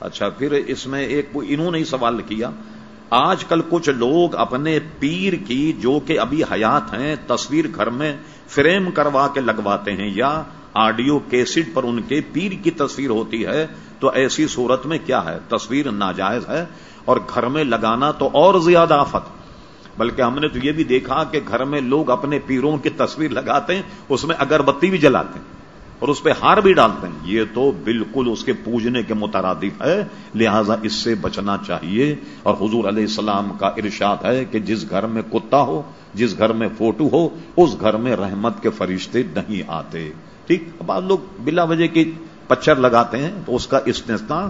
اچھا پھر اس میں ایک انہوں نے ہی سوال کیا، آج کل کچھ لوگ اپنے پیر کی جو کہ ابھی حیات ہیں، تصویر گھر میں فریم کروا کے لگواتے ہیں یا آڈیو کیسٹ پر ان کے پیر کی تصویر ہوتی ہے، تو ایسی صورت میں کیا ہے؟ تصویر ناجائز ہے اور گھر میں لگانا تو اور زیادہ آفت۔ بلکہ ہم نے تو یہ بھی دیکھا کہ گھر میں لوگ اپنے پیروں کی تصویر لگاتے ہیں، اس میں اگربتی بھی جلاتے ہیں۔ اور اس پہ ہار بھی ڈالتے ہیں یہ تو بالکل اس کے پوجنے کے مترادف ہے۔ لہذا اس سے بچنا چاہیے۔ اور حضور علیہ السلام کا ارشاد ہے کہ جس گھر میں کتا ہو، جس گھر میں فوٹو ہو، اس گھر میں رحمت کے فرشتے نہیں آتے۔ ٹھیک؟ بعض لوگ بلا وجہ کی پچر لگاتے ہیں تو اس کا استثنا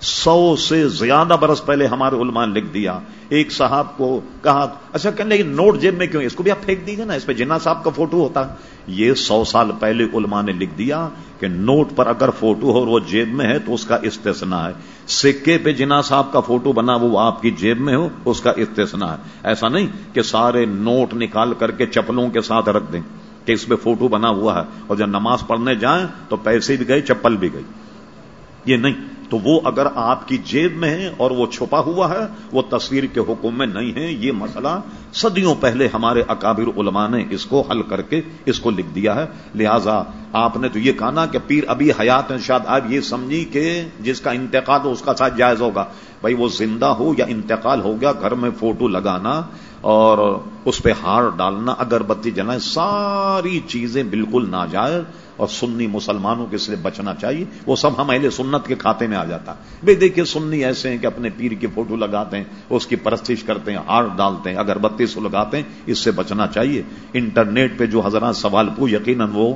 سو سے زیادہ برس پہلے ہمارے علماء نے لکھ دیا۔ ایک صاحب کو کہا اچھا کہنے نوٹ جیب میں کیوں اس کو بھی آپ پھینک دیجیے نا، اس پہ جنا صاحب کا فوٹو ہوتا۔ یہ سو سال پہلے علماء نے لکھ دیا کہ نوٹ پر اگر فوٹو ہو اور وہ جیب میں ہے تو اس کا استثنا ہے۔ سکے پہ جنا صاحب کا فوٹو بنا، وہ آپ کی جیب میں ہو، اس کا استثنا ہے۔ ایسا نہیں کہ سارے نوٹ نکال کر کے چپلوں کے ساتھ رکھ دیں کہ اس پہ فوٹو بنا ہوا ہے۔ اور جب نماز پڑھنے جائیں تو پیسے بھی گئے، چپل بھی گئی۔ یہ نہیں۔ تو وہ اگر آپ کی جیب میں ہے اور وہ چھپا ہوا ہے، وہ تصویر کے حکم میں نہیں ہے، یہ مسئلہ صدیوں پہلے ہمارے اکابر علماء نے اس کو حل کر کے اس کو لکھ دیا ہے۔ لہذا آپ نے تو یہ کہا نا کہ پیر ابھی حیات ہیں، شاید آپ یہ سمجھی کہ جس کا انتقال ہو اس کا ساتھ جائز ہوگا۔ بھائی وہ زندہ ہو یا انتقال ہو گیا، گھر میں فوٹو لگانا اور اس پہ ہار ڈالنا، اگربتی جلائیں، ساری چیزیں بالکل ناجائز اور سنی مسلمانوں کے سے بچنا چاہیے۔ وہ سب ہم اہل سنت کے کھاتے میں آ جاتا۔ بھائی دیکھیے سنی ایسے ہیں کہ اپنے پیر کی فوٹو لگاتے ہیں، اس کی پرستش کرتے ہیں، ہار ڈالتے ہیں، اگربتی سو لگاتے ہیں، اس سے بچنا چاہیے۔ انٹرنیٹ پہ جو حضرات سوال پو یقیناً وہ